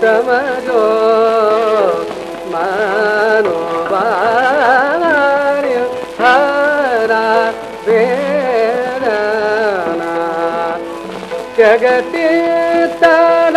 ಸಮಯೋ ಮಾನವಾರ್ಯ ಹರ ಬೇಡನ ಜಗತಿ ತನ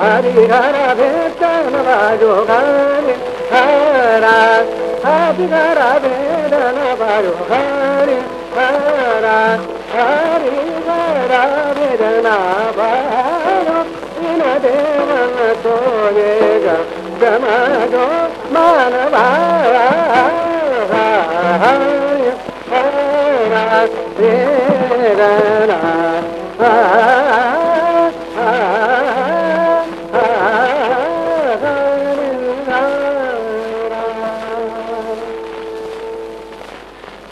Hari Hara Vedana Vajogari Hara Hari Hara Vedana Vajogari Hara Hari Hara Vedana Vajogari Ina Devana Sonega Gamago Manavara Hara Vedana Vajogari